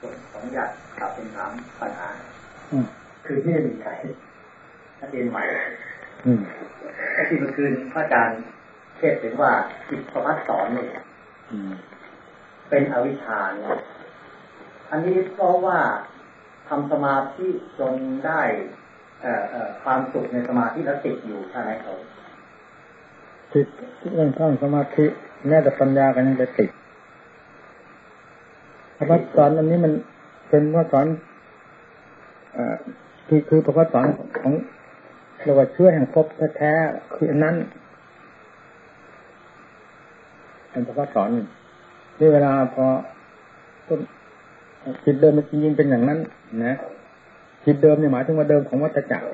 ขออนุญาตถามเป็นถามปัญหาอืมคือที่ได้มีใครนักเรียนใหม่อืมไอ้ที่เมื่อคืนพระอาจารย์เทศน์ถึงว่าจิตประพัฒสอนเนี่ยอืมเป็นอวิชชาเนี่ยอันนี้เพราะว่าทำสมาธิจนได้เอ่อเอ่อความสุขในสมาธิแล้วติดอยู่ใช่ไหมครับติดเรื่องข้างสมาธิแม้แต่ปัญญากันยังไปติด พระพุทธสอนอันนี้มันเป็นพระสอนอ่อคือคือพระพุทธสอนของเรียกว่าเชื่อแห่งภพแท้ๆคืออันนั้นเป็นพระพุทธสอนนี่เวลาพอต้นจิตเดิมมันจริงๆเป็นอย่างนั้น นะจิตเดิมเนี่ยหมายถึงว่าเดิมของวัฏจักร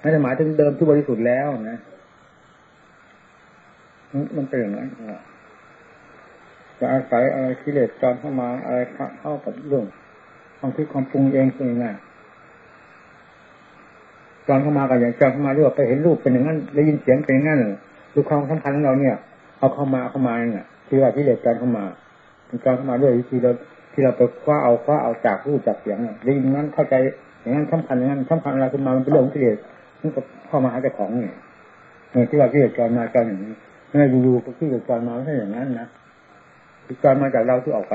ไม่ได้หมายถึงเดิมที่บริสุทธิ์แล้วนะมันเป็นอย่างนั้น จะอาศัยอะไรกิเลสจอมเข้ามาอะไรเข้ากับเรื่องความคิดความปรุงเองเป็นยังไงจอมเข้ามากับอย่างจอมเข้ามาเรียกว่าไปเห็นรูปเป็นอย่างนั้นได้ยินเสียงเป็นอย่างนั้นดูความสำคัญของเราเนี่ย เอาเข้ามาเข้ามาเนี่ยที่ว่ากิเลสจอมเข้ามาจอมเข้ามาด้วยวิธีเราที่เราไปคว้าเอาคว้าเอาจากรูปจากเสียงได้ยินนั้นเข้าใจอย่างนั้นสำคัญอย่างนั้นสำคัญอะไรขึ้นมามันเป็นเรื่องกิเลสมันก็เข้ามาหาเจ้าของเนี่ยที่ว่ากิเลสจอมมาจอมอย่างนี้ไม่อยู่ๆก็ที่เกิดการมาไม่ใช่อย่างนั้นนะ คือการมาจากเราที่ออกไป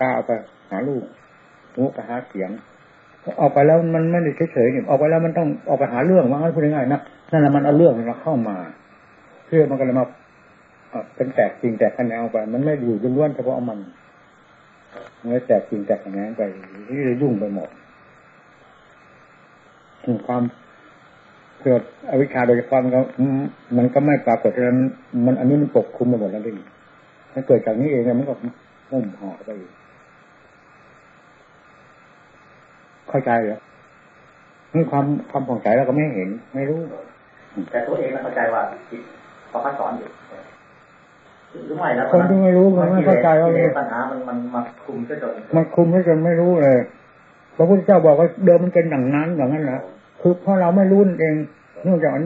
กล้าเอาไปหาลูกหูไปหาเสียงออกไปแล้วมันไม่ได้เฉยๆเนี่ยออกไปแล้วมันต้องออกไปหาเรื่องว่างั้นพูดง่ายๆนะนั่นแหละมันเอาเรื่องมาเข้ามาเพื่อมันก็เลยมาเป็นแตกจริงแตกคะแนนไป มันไม่อยู่ล้วนเฉพาะมันมันแตกจริงแตกคะแนนไปที่จะยุ่งไปหมดความ เกิดอวิชชาโดยความก็มันก็ไม่ปรากฏฉะนั้นมันอันนี้มันปกคลุมไปหมดแล้วดิมันเกิดจากนี้เองมันก็มุ่มห่อไปเข้าใจเหรอนี่ความความผ่องใสเราก็ไม่เห็น ไม่รู้ แต่ตัวเองเราเข้าใจว่าจิตประพัฒสอนอยู่หรือไม่แล้วคนที่ไม่รู้มันไม่เข้าใจว่าปัญหามันมันมาคุมซะจนมันคุมซะจนไม่รู้เลยพระพุทธเจ้าบอกว่าเดิมมันเป็นอย่างนั้นอย่างนั้นนะ คือเพราะเราไม่รู้เองเนื่องจากมัน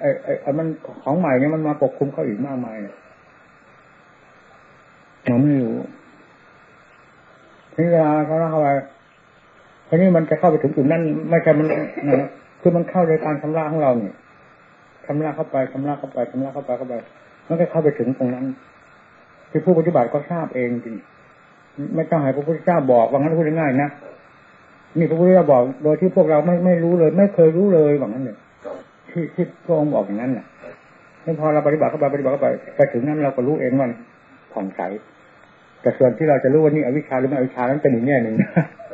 ไอ้ไอ้มันของใหม่เนี่ยมันมาปกคลุมเขาอีกมากมายเราไม่รู้ทีเวลาเขาเข้าไปทีนี้มันจะเข้าไปถึงจุดนั้นไม่ใช่มันนะคือมันเข้าในการชำระของเราเนี่ยชำระเข้าไปชำระเข้าไปชำระเข้าไปเข้าไปมันก็เข้าไปถึงตรงนั้นที่ผู้ปฏิบัติก็ทราบเองจริงไม่ต้องให้พระพุทธเจ้าบอกว่างั้นพูดง่ายๆนะ นี่พระพุทธเจ้าบอก โดยที่พวกเราไม่ไม่รู้เลย ไม่เคยรู้เลยว่างั้นเนี่ยที่ที่พระองค์บอกอย่างนั้นน่ะนี่พอเราปฏิบัติเข้าไปปฏิบัติเข้าไปไปถึงนั้นเราก็รู้เองว่าผ่องใสแต่ส่วนที่เราจะรู้ว่านี่อวิชชาหรือไม่อวิชชานั้นเป็นอีกแง่หนึ่ง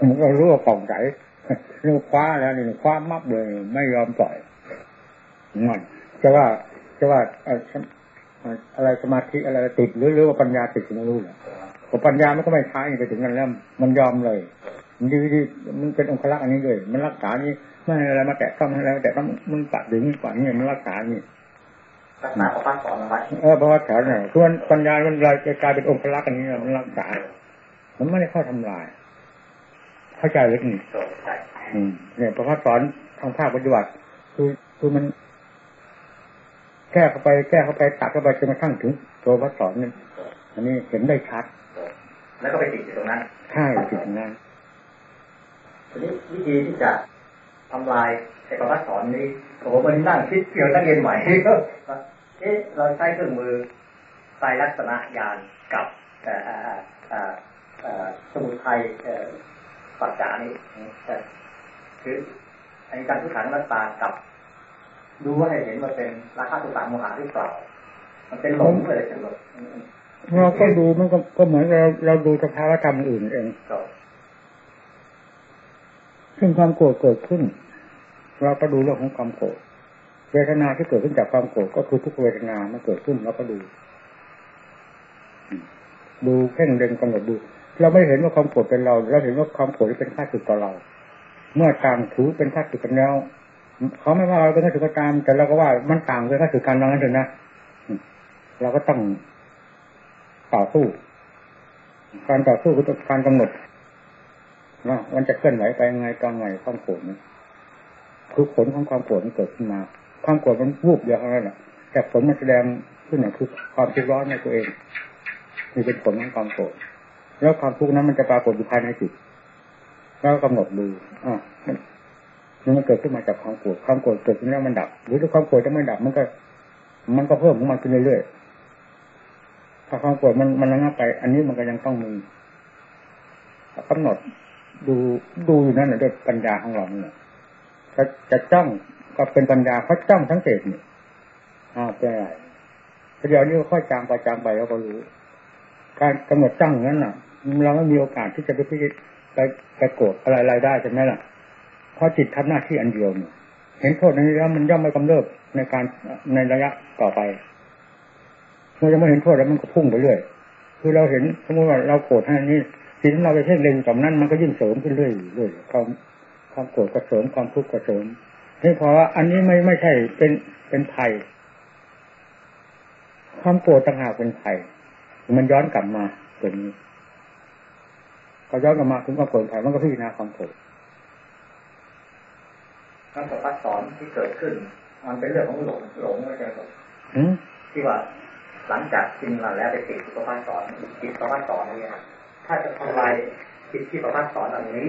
มันก็รู้ว่าผ่องใสเรื่องคว้าแล้วนี่คว้ามับเลย ไม่ยอมปล่อยมันจะว่าจะว่าอะไรสมาธิอะไรติดหรือหรือว่าปัญญาติดไม่รู้เลยพอปัญญามันก็ไม่ใช้ไปถึงนั้นแล้วมันยอมเลย ดีดีมันเป็นองค์ลักษณ์อันนี้เลยมันรักษานี่ไม่ให้อะไรมาแตะต้องอะไรแต่ต้องมันตัดดึงกว่านี้มันรักษานี่รักษาประพัฒสอนเอาไว้เออเพราะว่าแถวเนี่ยส่วนปัญญามันลายจะกลายเป็นองค์ลักษณ์อันนี้มันรักษา มันไม่ได้เข้าทำลาย เข้าใจเลยนี่อืมเนี่ยเพราะว่าสอนทางภาคปฏิบัติคือคือมันแก้เข้าไปแก้เข้าไปตัดเข้าไปจนกระทั่งถึงตัวพระสอนนี่อันนี้เห็นได้ชัด แล้วก็ไปติดอยู่ตรงนั้นใช่ติดตรงนั้น ทีนี้วิธีที่จะทำลายไอ้ประพัฒสอนนี้ผมมันนั่งคิดเกี่ยวตั้งเย็นใหม่เอ๊ะเราใช้เครื่องมือไตรลักษณะยานกับเอ่อเอ่อเอ่อเอ่อสมุทัยเอ่อปัจจานี้คืออันนี้การทุกขังรักตากับดูว่าให้เห็นว่าเป็นราคาตุตาโมหะหรือเปล่า มันเป็นหลงเลยใช่ไหมเราก็ดูมันก็ก็เหมือนเราเราดูสภาวะธรรมอื่นเองครับ ซึ่งความโกรธเกิดขึ้น เราก็ดูเรื่องของความโกรธเวทนาที่เกิดขึ้นจากความโกรธก็คือทุกเวทนามันเกิดขึ้นเราก็ดู ดูเพ่งเล็งกำหนดดู เราไม่เห็นว่าความโกรธเป็นเรา เราเห็นว่าความโกรธเป็นข้าศึกต่อเรา เมื่อต่างถือเป็นข้าศึกกันแล้วเขาไม่ว่าเราเป็นข้าศึกก็ตาม แต่เราก็ว่ามันต่างเป็นข้าศึกกันว่างั้นเถอะนะเราก็ต้องต่อสู้ การต่อสู้คือการกำหนด ว่ามันจะเคลื่อนไหวไปยังไงตอนไหนความโกรธนะคือผลของความโกรธมันเกิดขึ้นมา ความโกรธมันวูบเดียวเท่านั้นแหละแต่ผลมันแสดงขึ้นเนี่ยคือความคิดร้อนในตัวเองนี่เป็นผลของความโกรธแล้วความทุกข์นั้นมันจะปรากฏอยู่ภายในจิตแล้วกำหนดดูอ่ามันมันเกิดขึ้นมาจากความโกรธความโกรธเกิดขึ้นแล้วมันดับ หรือถ้าความโกรธจะไม่ดับมันก็ มันก็เพิ่มขึ้นมาเรื่อยๆถ้าความโกรธมันมันระงับไป อันนี้มันก็ยังต้องมีกำหนด ดูดูอยู่นั่นแหละด้วยปัญญาของเราเนี่ยจะจะจ้องก็เป็นปัญญาเขาจ้องทั้งเศษนี่อ้าวเป็นอะไรเดี๋ยวนี้ค่อยจางไปจางไปเราก็รู้ การกำหนดจ้องอย่างนั้นน่ะ เราไม่มีโอกาสที่จะไปพิจไปไปโกรธอะไรๆได้ใช่ไหมล่ะเพราะจิตทำหน้าที่อันเดียวเนี่ยเห็นโทษในนี้แล้วมันย่อมไม่กำเริบในการในระยะต่อไปเมื่อจะไม่เห็นโทษแล้วมันก็พุ่งไปเรื่อย คือเราเห็นสมมติว่าเราโกรธให้นี้ สิ่งที่เราไปเพ่งเล็งกับนั้นมันก็ยิ่งเสริมขึ้นเรื่อยเรื่อยความความโกรธก็เสริมความทุกข์ก็เสริมนี่เพราะว่าอันนี้ไม่ไม่ใช่เป็นเป็นภัย ความโกรธต่างหากเป็นภัยมันย้อนกลับมาตัวนี้พอย้อนกลับมาถึงความโกรธภัยมันก็พิจารณาความโกรธคำประพัดสอนที่เกิดขึ้น มันเป็นเรื่องของหลงหลงไม่ใช่หรอกอืมที่ว่าหลังจากกินมาแล้วไปติดประพัดสอนจิตประพัดสอนนี้นะ ถ้าจะทำลายจิตที่ประพัดสอนอันนี้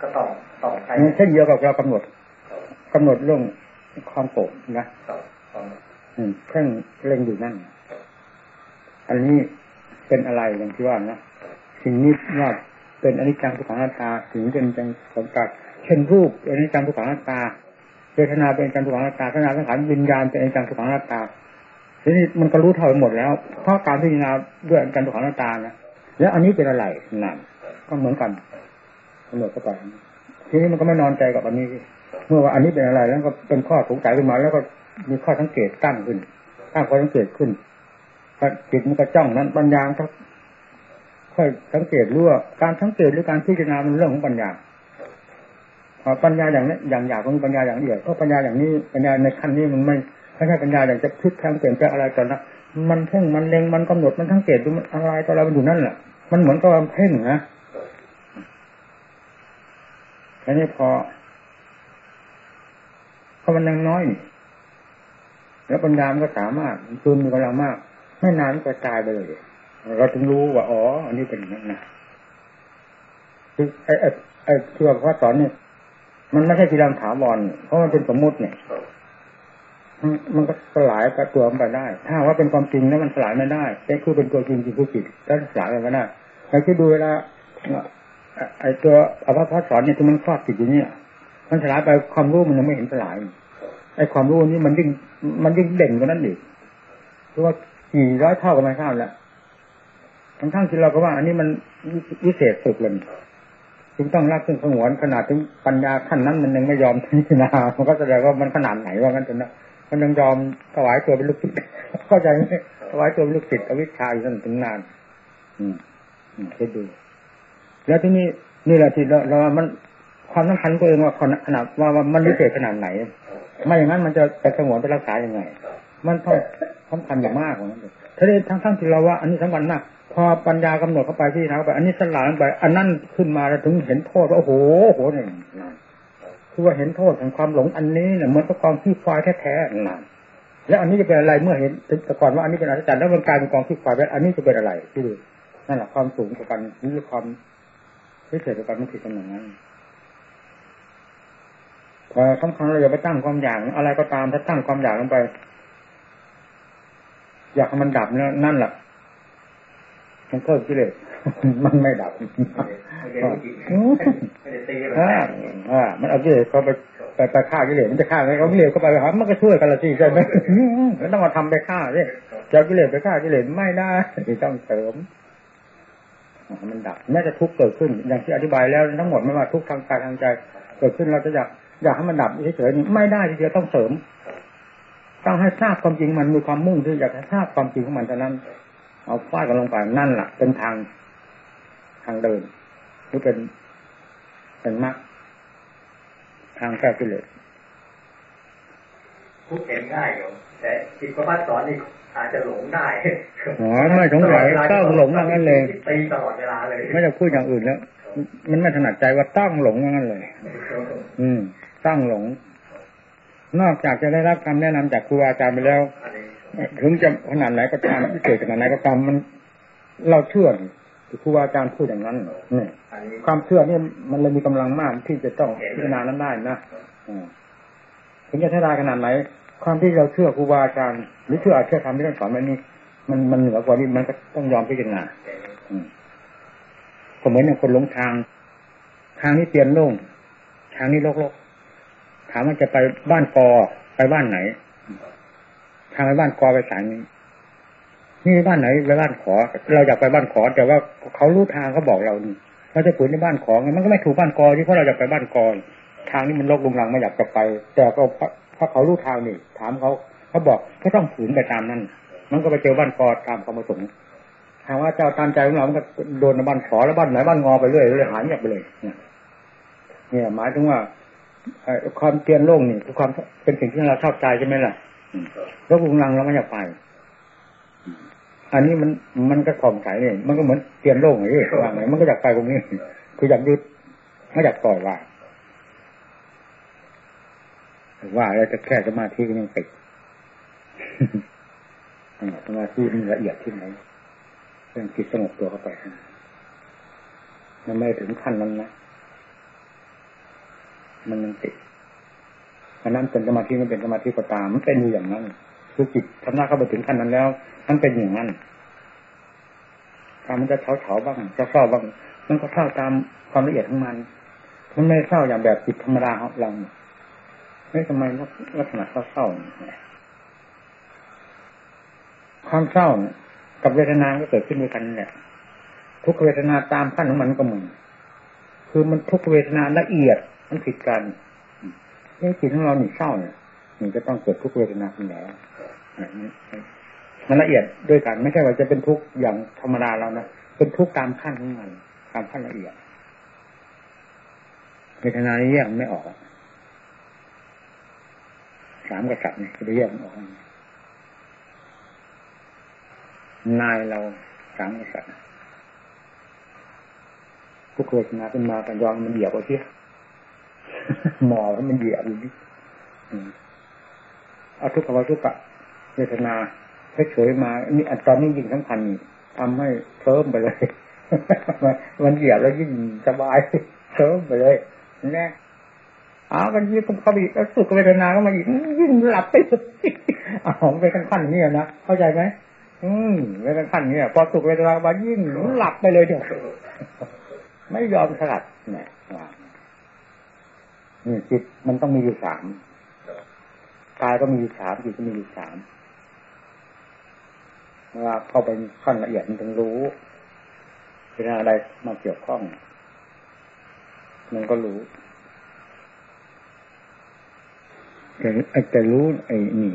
ก็ต้องต้องใช้เช่นเดียวกับเรากำหนดกำหนดเรื่องความโกรธนะต้องต้องอืมเพ่งเล็งอยู่นั่น อันนี้เป็นอะไรอย่างที่ว่านะสิ่งนี้ว่าเป็นอนิจจังทุกขังอนัตตาสิ่งนี้เป็นอนิจจังสังกัดเช่นรูปเป็นอนิจจังทุกขังอนัตตาเวทนาเป็นอนิจจังทุกขังอนัตตาขณะสังขารวิญญาณเป็นอนิจจังทุกขังอนัตตาทีนี้มันก็รู้เท่าหมดแล้ว เพราะการพิจารณาด้วยอนิจจังทุกขังอนัตตานะ แล้วอันนี้เป็นอะไรนั่นก็เหมือนกันกำหนดเข้าไปทีนี้มันก็ไม่นอนใจกับอันนี้ เมื่อว่าอันนี้เป็นอะไร แล้วก็เป็นข้อสงสัยขึ้นมา แล้วก็มีข้อสังเกตตั้งขึ้นตั้งข้อสังเกตขึ้นจิตมันก็จ้องนั้นปัญญาก็ค่อยสังเกตรู้ว่าการสังเกตหรือการพิจารณาเป็นเรื่องของปัญญาปัญญาอย่างนี้อย่างหยาก็มีปัญญาอย่างเอียดก็ปัญญาอย่างนี้ปัญญาในขั้นนี้มันไม่ไม่ใช่ปัญญาอย่างจะพลิกแปลงเปลี่ยนแปลงอะไรตอนนั้น มันเพ่งมันเล็งมันกำหนดมันสังเกตดูมันอะไรตอนเรามันอยู่นั่นแหละมันเหมือนกับเพ่งนะอันนี้พอเพราะมันยังน้อย แล้วปัญญามันก็สามารถคืนมีกำลังมาก ไม่นานก็ตายไปเลย เราถึงรู้ว่าอ๋อ อันนี้เป็นอย่างนั้นนะคือไอ้ไอ้ไอ้ที่ว่าพระสอนเนี่ยมันไม่ใช่กีฬาถาวรเพราะมันเป็นสมมุติเนี่ย มันก็สลายกับตัวมันไปได้ ถ้าว่าเป็นความจริงแล้วมันสลายไม่ได้แต่คือเป็นตัวจริงจริงคือจิตแล้วสลายมันไม่ได้เราคิดดูเวลาไอ้ตัวอภพระสอนเนี่ยที่มันครอบจิตอยู่เนี่ย มันสลายไปความรู้มันยังไม่เห็นสลายไอ้ความรู้นี้มันยิ่งมันยิ่งเด่นกว่านั้นอีกเพราะว่ากี่ร้อยเท่ากับไม่ข้าแล้วทั้งทั้งที่เราก็ว่า อันนี้มันวิเศษสุดเลยจึงต้องรักซึ่งสงวนขนาดถึงปัญญาขั้นนั้นมันยังไม่ยอมพิจารณามันก็แสดงว่ามันขนาดไหนว่างั้นจนนะ มันยังยอมถวายตัวเป็นลูกศิษย์เข้าใจไหมถวายตัวเป็นลูกศิษย์อวิชชาอยู่นั่นถึงนาน อืมอืมคิดดู แล้วที่นี่นี่แหละที่เราเรามันความสำคัญก็เองว่าขนาดว่ามันวิเศษขนาดไหน ไม่อย่างนั้นมันจะไปสงวนไปรักษายังไง มันต้องสำคัญอย่างมากกว่านั้นถ้าได้ทั้งทั้งที่เราว่า อันนี้สำคัญมากพอปัญญากำหนดเข้าไปที่นะไป อันนี้สลายไป อันนั้นขึ้นมาแล้วถึงเห็นโทษว่าโอ้โหโอ้โหเนี่ย คือว่าเห็นโทษของความหลงอันนี้เนี่ยมันก็กองขี้ควายแท้ๆนั่นแล้วอันนี้จะเป็นอะไรเมื่อเห็นแต่ก่อนว่าอันนี้เป็นอัศจรรย์แล้วมันกลายเป็นกองขี้ควายแล้วอันนี้จะเป็นอะไรที่ดูนั่นแหละความสูงกว่ากันนี่ความพิเศษกว่ากันมันคือกันอย่างนั้นพอสำคัญเราอย่าไปตั้งความอยากอะไรก็ตามถ้าตั้งความอยากลงไป อยากให้มันดับเนี่ยนั่นแหละมันเพิ่มกิเลส มันไม่ดับอ่าอ่ามันเอากิเลสเขาไปไปไปฆ่ากิเลสมันจะฆ่าไงเขากิเลสเข้าไปหามันก็ช่วยกันละสิใช่ไหมมันต้องมาทำไปฆ่าเนี่ยจะกิเลสไปฆ่ากิเลสไม่ได้ต้องเสริมมันดับแม้จะทุกข์เกิดขึ้น อย่างที่อธิบายแล้วทั้งหมดไม่ว่าทุกข์ทางกายทางใจ เกิดขึ้นเราจะอยากอยากให้มันดับเฉยๆไม่ได้ทีเดียวต้องเสริมต้องให้ทราบความจริงมันมีความมุ่งที่อยากให้ทราบความจริงของมันเท่านั้น เอาฟาดกันลงไปนั่นแหละเป็นทางางเดินหรือเป็นเป็นมรรคทางแก้กิเลสทุกเห็นง่ายอยู่แต่จิตประพัดสอนนี่อาจจะหลงได้อ๋อไม่สงสัยต้องหลงว่างั้นเลยตีตลอดเวลาเลย ไม่จะพูดอย่างอื่นแล้วมันไม่ถนัดใจว่าต้องหลงว่างั้นเลย อืมต้องหลง นอกจากจะได้รับคำแนะนำจากครูอาจารย์ไปแล้ว ถึงจะขนาดไหนก็ตามพิเศษขนาดไหนก็ตามมัน เราเชื่อ ครูบาอาจารย์พูดอย่างนั้นเนี่ยอันนี้ความเชื่อนี่มันเลยมีกำลังมากที่จะต้องพิจารณานั้นได้นะอืมถึงจะเท่าไรขนาดไหนความที่เราเชื่อครูบาอาจารย์หรือเชื่ออาเชื่อธรรมที่ท่านสอนมันนี่มันมันเหนือกว่านี้มันก็ต้องยอมพิจารณาอืมก็เหมือนอย่างคนหลงทาง ทางนี้เปลี่ยนโล่งทางนี้โลกๆถามว่าจะไปบ้านกอไปบ้านไหน ทางไปบ้านกอไปสายนี้ นี่บ้านไหนไปบ้านขอ เราอยากไปบ้านขอ แต่ว่าเขารู้ทางเขาบอกเรานี่เราจะฝืนในบ้านขอไงมันก็ไม่ถูกบ้านกอที่เพราะเราอยากไปบ้านกอทางนี้มันโลกลุงลังไม่อยากจะไป แต่ก็เพราะเขารู้ทางนี่ ถามเขาเขาบอกก็ต้องฝืนไปตามนั้นมันก็ไปเจอบ้านกอตามความประสงค์ถามว่าเจ้าตามใจของเรามันก็โดนในบ้านขอแล้วบ้านไหนบ้านงอไปเรื่อยเรื่อยหายเงียบไปเลยเนี่ยหมายถึงว่าเอ่อความเปลี่ยนโลกนี่คือความเป็นสิ่งที่เราชอบใจใช่ไหมล่ะอืมโลกลุงลังเราไม่อยากไป อันนี้มันมันก็ข่องใสเนี่ยมันก็เหมือนเปลี่ยนโลกอย่างนี้ว่าไงมันก็อยากไปตรงนี้ คืออยากยึดไม่อยากปล่อยวางว่าแล้วจะแค่สมาธิก็ยังติดสมาธิมันละเอียดที่ไหนเรื่องจิตสงบตัวเข้าไปมันไม่ถึงขั้นนั้นนะมันยังติดอันนั้นเป็นสมาธิมันเป็นสมาธิก็ตามมันเป็นอยู่อย่างนั้น คือจิตทำหน้าเข้าไปถึงขั้นนั้นแล้วมันเป็นอย่างนั้นถ้ามันจะเฉาเฉาๆบ้างจะเศร้าบ้างมันก็เศร้าตามความละเอียดของมันมันไม่เศร้าอย่างแบบจิตธรรมดาของเราไม่ทำไมลักษณะเศร้าๆเนี่ยความเศร้ากับเวทนาก็เกิดขึ้นด้วยกันเนี่ยทุกเวทนาตามขั้นของมันก็เหมือนคือมันทุกเวทนาละเอียดมันผิดกันนี่จิตของเราหนีเศร้าเนี่ยมันจะต้องเกิดทุกเวทนาขึ้นแล้ว มันละเอียดด้วยกัน ไม่ใช่ว่าจะเป็นทุกข์อย่างธรรมดาแล้วนะเป็นทุกข์ตามขั้นของมันตามขั้นละเอียดเวทนานี้แยกไม่ออกสามกษัตริย์เนี่ยจะแยกไม่ออกนายเราสามกษัตริย์ทุกเวทนาขึ้นมากันยองมันเหยียบเอาเที่ยหมอมันเหยียบอยู่นี่เอาทุกขวทุกขะ เวทนาเฉยๆมา นี่อันตอนนี้ยิ่งสำคัญทำให้เพิ่มไปเลย มันเหยียบแล้วยิ่งสบายเพิ่มไปเลยแน่อ้าวมันยิ่งเข้าไปอีกแล้วสุขเวทนาก็มาอีกยิ่งหลับไปสุดอ๋อมันเป็นขั้นๆอย่างนี้นะเข้าใจไหมอืมเป็นขั้นๆอย่างนี้พอสุขเวทนามายิ่งหลับไปเลยเดี๋ยวไม่ยอมสลัดเนี่ยนี่จิตมันต้องมีอยู่สามกายก็มีอยู่สามจิตก็มีอยู่สาม เวลาเข้าไปขั้นละเอียดมันต้องรู้เวลาอะไรมาเกี่ยวข้อง มันก็รู้แต่ไอ้แต่รู้ไอ้นี่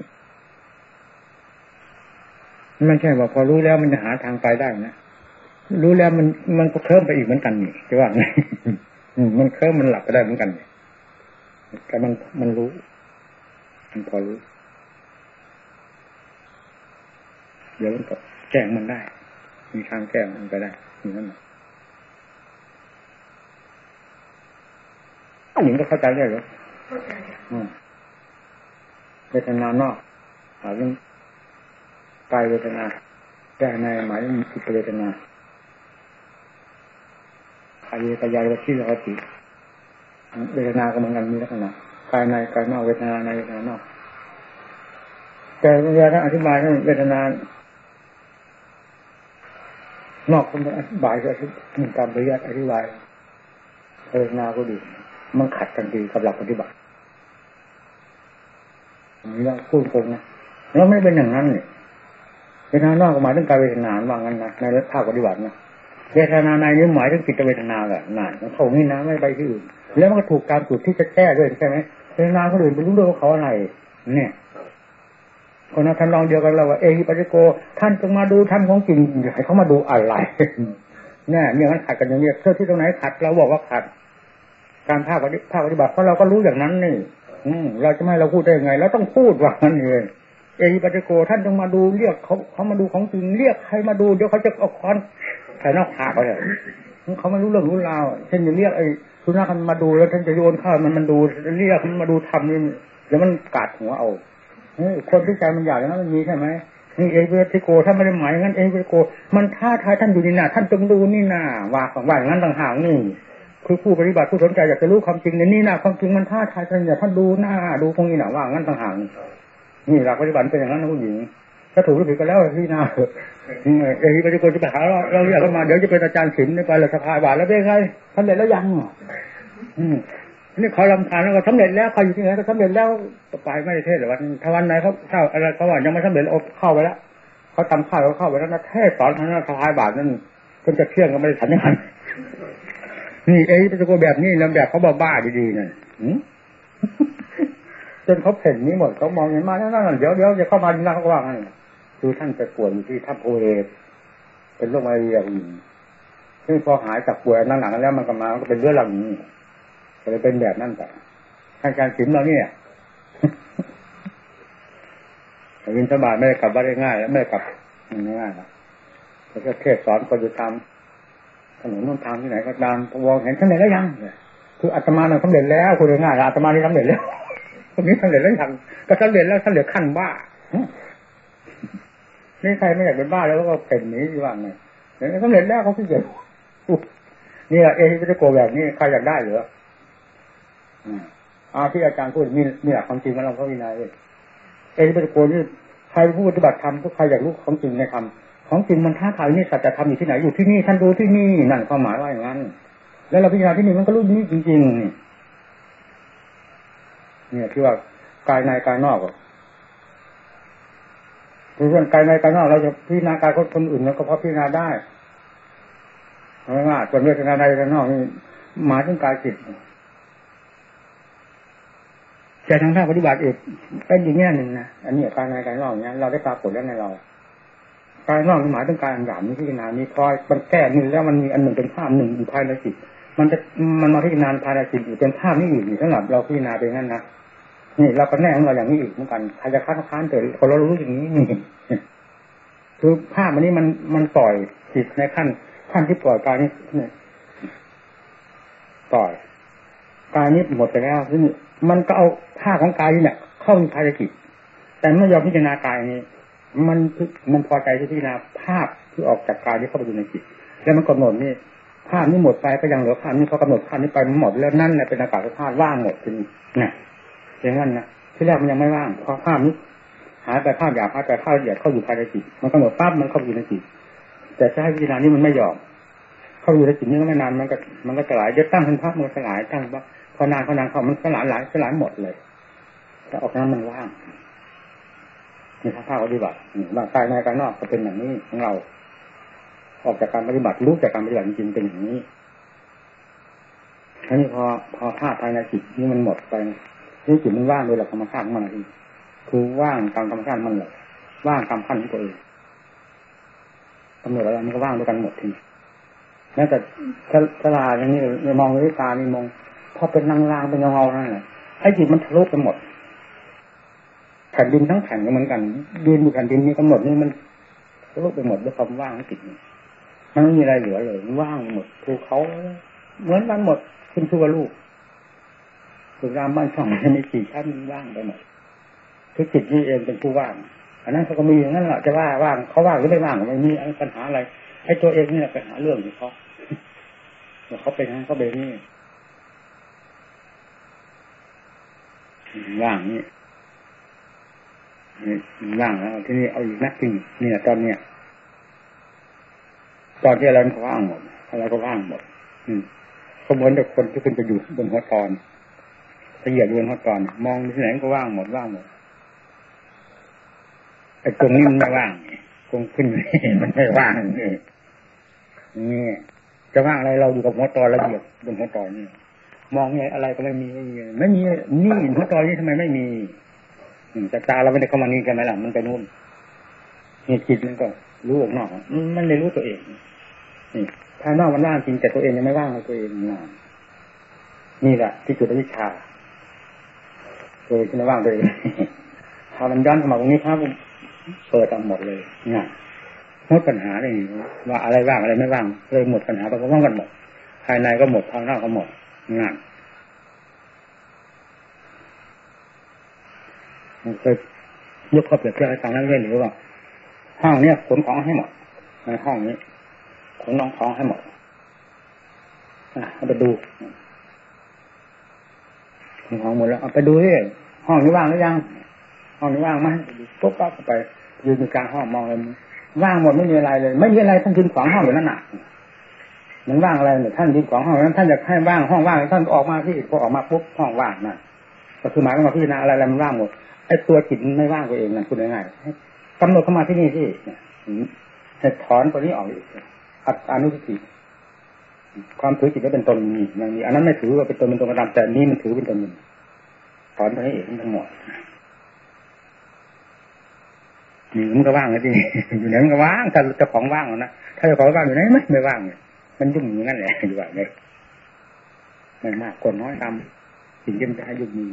ไม่ใช่ว่าพอรู้แล้วมันจะหาทางไปได้นะรู้แล้วมันมันก็เคลิ้มไปอีกเหมือนกันนี่จะว่าไงมันเคลิ้มมันหลับไปได้เหมือนกันแต่มันมันรู้ มันพอรู้ เดี๋ยวมันก็แก้งมันได้ มีทางแก้งมันไปได้อย่างนั้นอันนี้ก็เข้าใจได้เหรอเวทนานอกหมายถึงกายเวทนาแก้ในหมายถึงจิตเวทนากายกายวิชีวิติเวทนาก็เหมือนกันมีลักษณะกายในกายนอกเวทนาในเวทนานอกแต่เวลาอธิบายเวทนา นอกคนอธิบายก็มีการปริยัติอธิบายเวทนาก็ดี มันขัดกันดีกับหลักปฏิบัตินี่เราพูดตรงนะเราไม่เป็นอย่างนั้นเนี่ยเวทนานอกหมายถึงการเวทนาว่างั้นนะในภาคปฏิบัตินะเวทนาในนี้หมายถึงจิตเวทนาแหละนั่นมันเขานี่นะไม่ไปที่อื่นแล้วมันก็ถูกการจุดที่จะแก้ด้วยใช่ไหมเวทนาคนอื่นไปรู้ด้วยว่าเขาอะไร เนี่ย คนนั้นทำนองเดียวกันเราว่าเอฮิปัสโก ท่านจงมาดูท่านของจริงให้เขามาดูอะไรเนี่ยอย่างนั้นขัดกันอย่างนี้เพื่อที่ตรงไหนขัดเราบอกว่าขัด การภาคปฏิภาคปฏิบัติเพราะเราก็รู้อย่างนั้นนี่ อืมเราจะไม่เราพูดได้ยังไงเราต้องพูดว่านั่นเองเอฮิปัสโก ท่านจงมาดูเรียกเขาเขามาดูของจริงเรียกใครมาดูเดี๋ยวเขาจะเอาค้อนใส่นอกผากเขาเลยเขาไม่รู้เรื่องรู้ราวเช่นจะเรียกไอ้สุนัขมันมาดูแล้วท่านจะโยนข้าวมันมันดูเรียกมันมาดูทำนี่เดี๋ยวมันกัดหัวเอา คนที่ใจมันอยากอย่างนั้นมันมีใช่ไหมนี่เอเวติโกถ้าไม่ได้หมายงั้นเอเวติโก มันท้าทายท่านอยู่นี่นาท่านจงดูนี่นาว่าของว่าอย่างนั้นต่างหากนี่คือผู้ปฏิบัติผู้สนใจอยากจะรู้ความจริงในนี่นาความจริงมันท้าทายท่านอย่าท่านดูหน้าดูตรงนี้นาว่างั้นต่างหากนี่หลักปฏิบัติเป็นอย่างนั้นนะผู้หญิงถ้าถูกหรือผิดก็แล้วพี่นาเอเวติโกจะไปหาเราเราเรียกเขามาเดี๋ยวจะเป็นอาจารย์ศิลป์ไปเลยสภาบาทแล้วเป็นไงทำเร็แล้วยังอืม นี่เขาลำคาญแล้วก็สำเร็จแล้วเขาอยู่ที่ไหนก็สำเร็จแล้วไปไม่ได้เทศแต่วันถ้าวันไหนเขาเข้าอะไรเขาว่ายังไม่สำเร็จอาเข้าไปแล้วเขาทำข้าวเขาเข้าไปแล้วนะเทศสอนทางนั้นสภาบาทนั่นจนจะเที่ยงก็ไม่ได้ฉันยังไงนี่เอ้ยเป็นตัวแบบนี้ล้วแบบเขาบ้าๆดีๆนั่นจนเขาเห็นนี้หมดเขามองเห็นมาแล้วนั่นเดี๋ยวเดี๋ยวจะเข้ามาดีนะเขาว่างั้นคือท่านไปป่วยที่ทัพโพเอเป็นโรคมาเรียอีกซึ่งพอหายจากป่วยนั่งหลังแล้วมันก็มาก็เป็นเรื่องหลังนี้ ก็เลยเป็นแบบนั้นแต่ทางการศิลเราเนี่ยวินสบายไม่ได้กลับบ้านได้ง่ายแล้วไม่กลับง่ายๆนะแล้วก็เทศสอนคนอยู่ตามถนนน้นทางที่ไหนก็ตามวองเห็นสำเร็จแล้วยังคืออาตมาเนี่ยสำเร็จแล้วคุณง่ายอาตมานี่สำเร็จแล้วคนนี้สำเร็จแล้วยังก็สำเร็จแล้วสำเร็จขั้นบ้านี่ใครไม่อยากเป็นบ้าแล้วก็เป็นนี้ที่ว่าไงเนี่ยสำเร็จแล้วเขาขี้เกียจนี่แหละเอฮิปิโกแบบนี้ใครอยากได้หรือ อาที่อาจารย์พูดมีมีหลักความจริงมาลองเขาวินัยเอริเปโกนี่ใครผู้ปฏิบัติธรรมทุกใครอยากรู้ของจริงในธรรมของจริงมันท้าทายนี่สัจธรรมอยู่ที่ไหนอยู่ที่นี่ท่านดูที่นี่นั่นความหมายว่าอย่างนั้น แล้วเราพิจารณาที่นี่มันก็รู้นี่จริงๆนี่เนี่ยที่ว่ากายในกายนอกคือส่วนกายในกายนอกเราจะพิจารณากายคนอื่นแล้วก็พอพิจารณาได้ไม่ว่าส่วนเวทนาในกายนอกนี่หมายถึงกายจิต แต่ทางภาคปฏิบัติเอกเป็นอย่างนี้หนึ่งนะอันนี้การในการนอกเนี้ยเราได้ปรากฏแล้วในเรา การนอกหมายถึงการหยาบนี้พิจารณานี้พอมันแก้หนึ่งแล้วมันมีอันหนึ่งเป็นภาพหนึ่งอยู่ภายในจิตมันจะมันมาพิจารณาภายในจิตอยู่เป็นภาพนี้อีกอยู่สำหรับเราพิจารณาเป็นงั้นนะนี่เราก็แน่ของเราอย่างนี้อีกเหมือนกันใครจะค้านค้านแต่คนเรารู้อย่างนี้นี่คือภาพมันนี้มันมันปล่อยจิตในขั้นขั้นที่ปล่อยกายนี้ปล่อยกายนี้หมดไปแล้วซึ่ง มันก็เอาผ้าของกายนี่เนี่ยเข้าในภารกิจแต่ไม่ยอมพิจารณากายนี้ มันมันพอใจที่พิจารณาภาพที่ออกจากกายนี้เข้าไปอยู่ในจิต แล้วมันกำหนดนี่ภาพนี้หมดไปก็ยังเหลือภาพนี้เขากำหนดภาพนี้ไปมันหมดแล้วนั่นแหละเป็นอากาศธาตุว่างหมดทีนี้นะอย่างนั้นนะที่แรกมันยังไม่ว่างเพราะภาพนี้หายไปภาพหยาบหายไปภาพละเอียดเข้าอยู่ภายในจิตมันกำหนดปั๊บมันเข้าอยู่ในจิตแต่ให้พิจารณานี้มันไม่ยอม เข้าอยู่ในจิตนี้ก็ไม่นานมันก็มันก็สลายเดี๋ยวตั้งเป็นภาพมันสลายตั้งว่า พอนานพอนานเขามันสลายหลายสลายหมดเลย แต่ออกนั้นมันว่างนี่ทาภาคปฏิบัติบางกายในกายนอกก็เป็นอย่างนี้ของเรา ออกจากการปฏิบัติรู้จากการปฏิบัติจริงเป็นอย่างนี้อันนี้พอพอธาตุภายในจิตนี่มันหมดไปนี่จิตมันว่างโดยหลักธรรมชาติมันคือคือว่างตามธรรมชาติมันเลยว่างตามขั้นของตัวเองกำหนดอะไรมันก็ว่างด้วยกันหมดทีนี้แม้แต่ฉลาอย่างนี้มองด้วยตานี่มอง พอเป็นลางๆเป็นเงาๆนั่นแหละไอ้จิตมันทะลุไปหมด แผ่นดินทั้งแผ่นก็เหมือนกันดินอยู่แผ่นดินนี้กำหนดนี่มันทะลุไปหมดด้วยความว่างจิตมันไม่มีอะไรเหลือเลยว่างหมดภูเขาเหมือนกันหมดขึ้นชั่วลูกสุรามบ้านช่องในสี่ชั้นว่างไปหมดทุกจิตนี่เองเป็นผู้ว่างอันนั้นเขาก็มีอย่างนั้นแหละจะว่าว่างเขาว่างหรือไม่ว่างไม่มีปัญหาอะไรไอ้ตัวเองนี่แหละปัญหาเรื่องของเขาเขาเป็นนั้นเขาเป็นนี่ ว่างนี่ว่างแล้วที่นี่เอาอีกนักจริงเนี่ยตอนเนี้ยตอนที่อะไรมันว่างหมดอะไรก็ว่างหมด อืมก็เหมือนกับคนที่คุณไปอยู่บนหัวตอนละเอียดบนหัวตอน มองที่ไหนก็ว่างหมดว่างหมดไอ้ตรงนี้มันไม่ว่างตรงขึ้นมันไม่ว่างนี่นี่จะว่างอะไรเราอยู่กับหัวตอนละเอียดบนหัวตอนนี่ มองไงอะไรก็ไม่มีไม่มีไม่มีนี่หัวตอนนี้ทำไมไม่มีแต่ตาเราไม่ได้เข้ามานี่กันไหมล่ะมันไปนู่นนี่จิตมันก็รู้ออกนอกมันเลยรู้ตัวเองนี่ภายนอกมันว่างจริงแต่ตัวเองยังไม่ว่างในตัวเองนานนี่แหละที่จุดวิชาตัวเองไม่ว่างตัวเองพามันย้อนเข้ามาตรงนี้ครับเปิดทั้งหมดเลยเนี่ยหมดปัญหาเลยว่าอะไรว่างอะไรไม่ว่างเลยหมดปัญหาไปก็ว่างกันหมดภายในก็หมดภายนอกก็หมด งานเคยยกข้อเปรียบเทียบให้ฟังนั่นเรื่อยหรือว่า ห้องเนี้ยขนของให้หมดในห้องนี้ขนรองของให้หมดอะเอาไปดูขนของหมดแล้วเอาไปดูที่ห้องนี้ว่างหรือยัง ห้องนี้ว่างไหมปุ๊บปั๊บเข้าไปยืนอยู่กลางห้องมองเลยว่างหมดไม่มีอะไรเลย ไม่มีอะไรท่านยืนขวางห้องอยู่นั่นน่ะ มันว่างอะไรเนี่ยท่านยืนขวางห้องนั้นท่านอยากให้ว่างห้องว่างท่านออกมาที่พอออกมาปุ๊บห้องว่างนะก็คือหมายความว่าพิจารณาอะไรอะไรมันว่างหมดไอ้ตัวจิตมันไม่ว่างตัวเองนั่นคุณง่ายๆกำหนดเข้ามาที่นี่ที่เนี่ยถอนตัวนี้ออกอีกอัตอนุสติความถือจิตว่าเป็นตนมีมันมีอันนั้นไม่ถือว่าเป็นตนเป็นตนกระดำแต่นี่มันถือเป็นตนมีถอนตัวนี้เองทั้งหมดอยู่มันก็ว่างเลยที่อยู่ไหนมันก็ว่างถ้าเจ้าของว่างนะถ้าเจ้าของว่างอยู่ไหนไม่ไม่ว่างเนี่ย มันยุ่งอย่างนั้นแหละอยู่แบบนี้ไม่มากคนน้อยทำสิ่งที่มันจะให้ยุ่งมี